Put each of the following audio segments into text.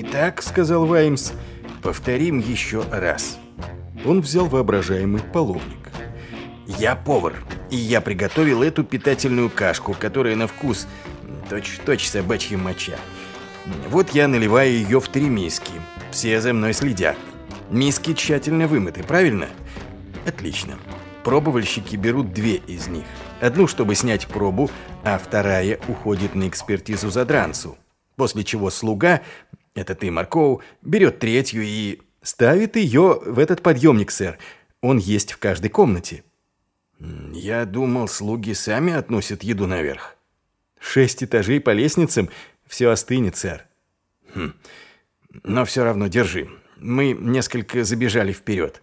«Итак», — сказал Ваймс, — «повторим еще раз». Он взял воображаемый половник. «Я повар, и я приготовил эту питательную кашку, которая на вкус точь-в-точь собачья моча. Вот я наливаю ее в три миски. Все за мной следят. Миски тщательно вымыты, правильно? Отлично. Пробовальщики берут две из них. Одну, чтобы снять пробу, а вторая уходит на экспертизу задранцу. После чего слуга, это ты, Маркоу, берет третью и ставит ее в этот подъемник, сэр. Он есть в каждой комнате. Я думал, слуги сами относят еду наверх. Шесть этажей по лестницам, все остынет, сэр. Хм. Но все равно держи. Мы несколько забежали вперед.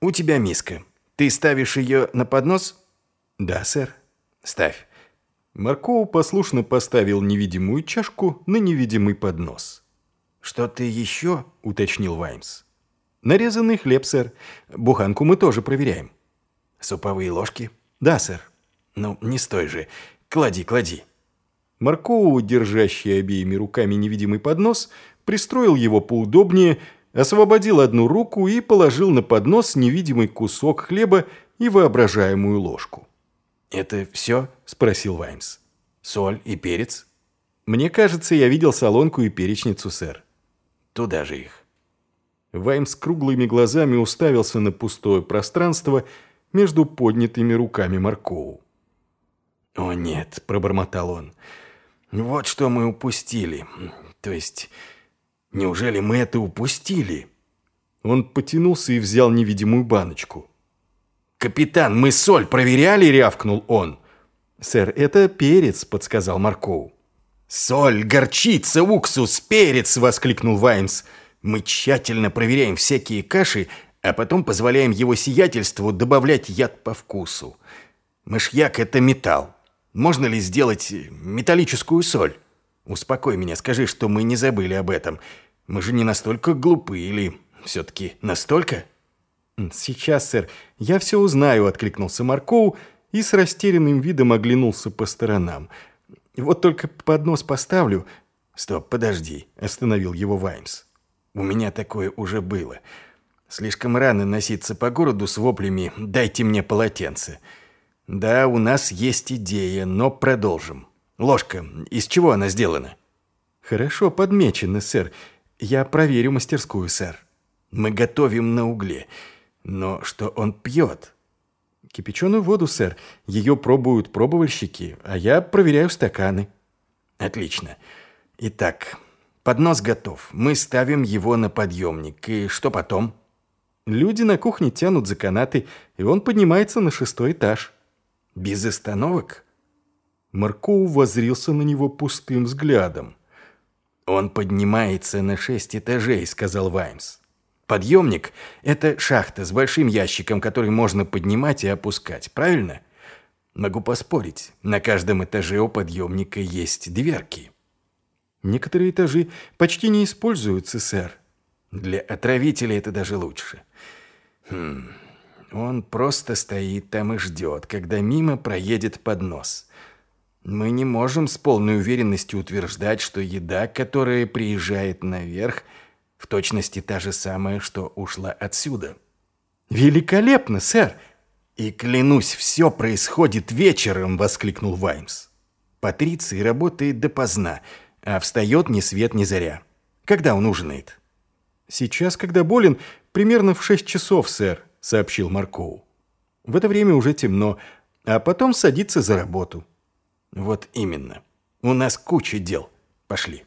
У тебя миска. Ты ставишь ее на поднос? Да, сэр. Ставь. Маркоу послушно поставил невидимую чашку на невидимый поднос. «Что ты еще?» — уточнил Ваймс. «Нарезанный хлеб, сэр. Буханку мы тоже проверяем». «Суповые ложки?» «Да, сэр». «Ну, не стой же. Клади, клади». Маркоу, держащий обеими руками невидимый поднос, пристроил его поудобнее, освободил одну руку и положил на поднос невидимый кусок хлеба и воображаемую ложку. «Это все?» – спросил Ваймс. «Соль и перец?» «Мне кажется, я видел солонку и перечницу, сэр». «Туда же их». Ваймс круглыми глазами уставился на пустое пространство между поднятыми руками Маркоу. «О нет», – пробормотал он, – вот что мы упустили. То есть, неужели мы это упустили? Он потянулся и взял невидимую баночку. «Капитан, мы соль проверяли?» – рявкнул он. «Сэр, это перец», – подсказал Маркоу. «Соль, горчица, уксус, перец!» – воскликнул Ваймс. «Мы тщательно проверяем всякие каши, а потом позволяем его сиятельству добавлять яд по вкусу. Мышьяк – это металл. Можно ли сделать металлическую соль? Успокой меня, скажи, что мы не забыли об этом. Мы же не настолько глупы или все-таки настолько?» «Сейчас, сэр, я все узнаю», — откликнулся Маркоу и с растерянным видом оглянулся по сторонам. «Вот только поднос поставлю». «Стоп, подожди», — остановил его Ваймс. «У меня такое уже было. Слишком рано носиться по городу с воплями «дайте мне полотенце». Да, у нас есть идея, но продолжим. Ложка, из чего она сделана? Хорошо подмечено, сэр. Я проверю мастерскую, сэр. Мы готовим на угле. Но что он пьет? Кипяченую воду, сэр. Ее пробуют пробовальщики, а я проверяю стаканы. Отлично. Итак, поднос готов. Мы ставим его на подъемник. И что потом? Люди на кухне тянут за канаты, и он поднимается на шестой этаж. Без остановок? Маркоу возрился на него пустым взглядом. «Он поднимается на шесть этажей», — сказал Ваймс. «Подъемник — это шахта с большим ящиком, который можно поднимать и опускать, правильно? Могу поспорить, на каждом этаже у подъемника есть дверки». «Некоторые этажи почти не используются, сэр». «Для отравителя это даже лучше». «Хм, он просто стоит там и ждет, когда мимо проедет поднос. Мы не можем с полной уверенностью утверждать, что еда, которая приезжает наверх, в точности та же самая, что ушла отсюда. «Великолепно, сэр!» «И клянусь, все происходит вечером!» — воскликнул Ваймс. Патриций работает допоздна, а встает ни свет ни заря. Когда он ужинает? Сейчас, когда болен, примерно в шесть часов, сэр. — сообщил Маркоу. «В это время уже темно, а потом садиться за работу». «Вот именно. У нас куча дел. Пошли».